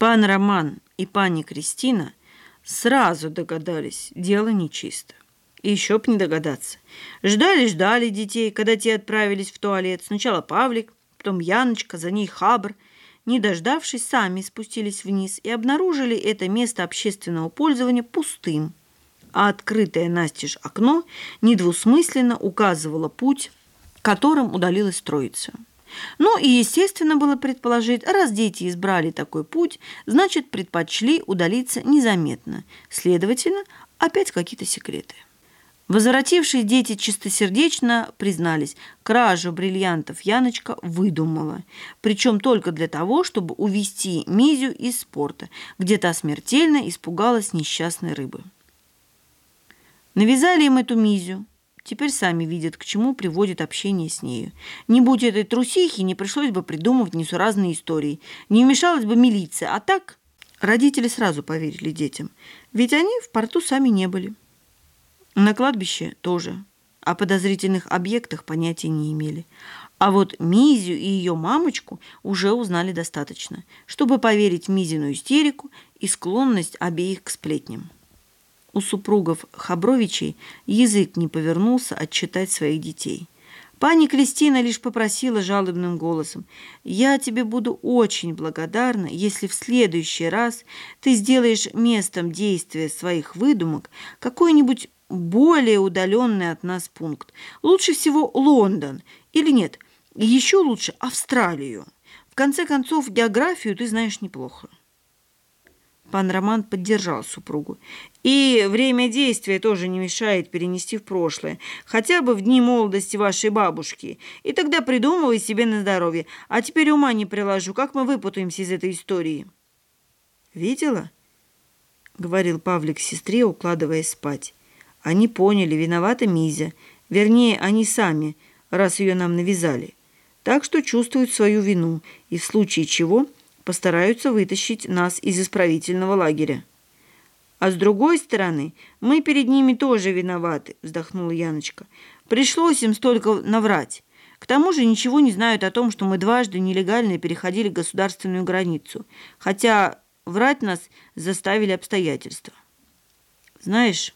Пан Роман и пани Кристина сразу догадались, дело нечисто. И еще б не догадаться. Ждали-ждали детей, когда те отправились в туалет. Сначала Павлик, потом Яночка, за ней Хабр. Не дождавшись, сами спустились вниз и обнаружили это место общественного пользования пустым. А открытое настежь окно недвусмысленно указывало путь, которым удалилась троица. Ну и естественно было предположить, раз дети избрали такой путь, значит предпочли удалиться незаметно. Следовательно, опять какие-то секреты. Возвратившие дети чистосердечно признались, кражу бриллиантов Яночка выдумала. Причем только для того, чтобы увести Мизю из спорта, где та смертельно испугалась несчастной рыбы. Навязали им эту Мизю. Теперь сами видят, к чему приводит общение с нею. Не будь этой трусихи, не пришлось бы придумывать несуразные истории. Не вмешалась бы милиция. А так родители сразу поверили детям. Ведь они в порту сами не были. На кладбище тоже. О подозрительных объектах понятия не имели. А вот Мизю и ее мамочку уже узнали достаточно, чтобы поверить Мизину истерику и склонность обеих к сплетням. У супругов Хабровичей язык не повернулся отчитать своих детей. Пани Кристина лишь попросила жалобным голосом, «Я тебе буду очень благодарна, если в следующий раз ты сделаешь местом действия своих выдумок какой-нибудь более удаленный от нас пункт. Лучше всего Лондон. Или нет, еще лучше Австралию. В конце концов, географию ты знаешь неплохо». Пан Роман поддержал супругу. И время действия тоже не мешает перенести в прошлое, хотя бы в дни молодости вашей бабушки. И тогда придумывай себе на здоровье. А теперь ума не приложу, как мы выпутаемся из этой истории. «Видела?» — говорил Павлик сестре, укладываясь спать. Они поняли, виновата Мизя. Вернее, они сами, раз ее нам навязали. Так что чувствуют свою вину и в случае чего – постараются вытащить нас из исправительного лагеря. А с другой стороны, мы перед ними тоже виноваты, вздохнула Яночка. Пришлось им столько наврать. К тому же ничего не знают о том, что мы дважды нелегально переходили государственную границу, хотя врать нас заставили обстоятельства. Знаешь,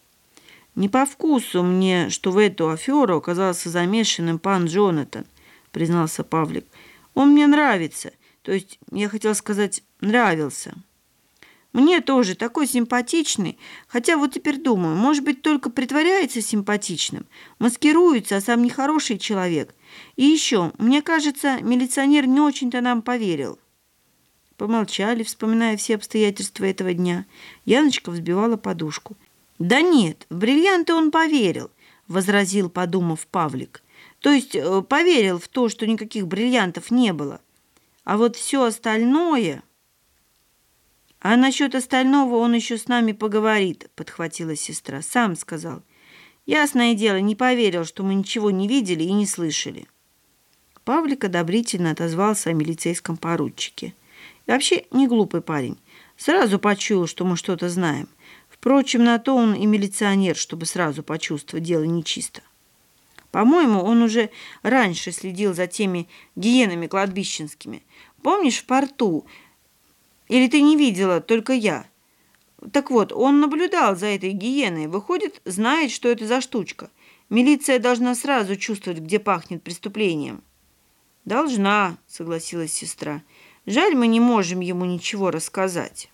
не по вкусу мне, что в эту аферу оказался замешанным пан Джонатан, признался Павлик. Он мне нравится – то есть, я хотела сказать, нравился. Мне тоже такой симпатичный, хотя вот теперь думаю, может быть, только притворяется симпатичным, маскируется, а сам нехороший человек. И еще, мне кажется, милиционер не очень-то нам поверил. Помолчали, вспоминая все обстоятельства этого дня. Яночка взбивала подушку. «Да нет, в бриллианты он поверил», — возразил, подумав Павлик. «То есть э, поверил в то, что никаких бриллиантов не было. А вот все остальное... А насчет остального он еще с нами поговорит, подхватила сестра. Сам сказал. Ясное дело, не поверил, что мы ничего не видели и не слышали. Павлик одобрительно отозвался о милицейском поручике. И вообще не глупый парень. Сразу почуял, что мы что-то знаем. Впрочем, на то он и милиционер, чтобы сразу почувствовать, дело нечисто. По-моему, он уже раньше следил за теми гиенами кладбищенскими. Помнишь, в порту? Или ты не видела, только я? Так вот, он наблюдал за этой гиеной. Выходит, знает, что это за штучка. Милиция должна сразу чувствовать, где пахнет преступлением. «Должна», — согласилась сестра. «Жаль, мы не можем ему ничего рассказать».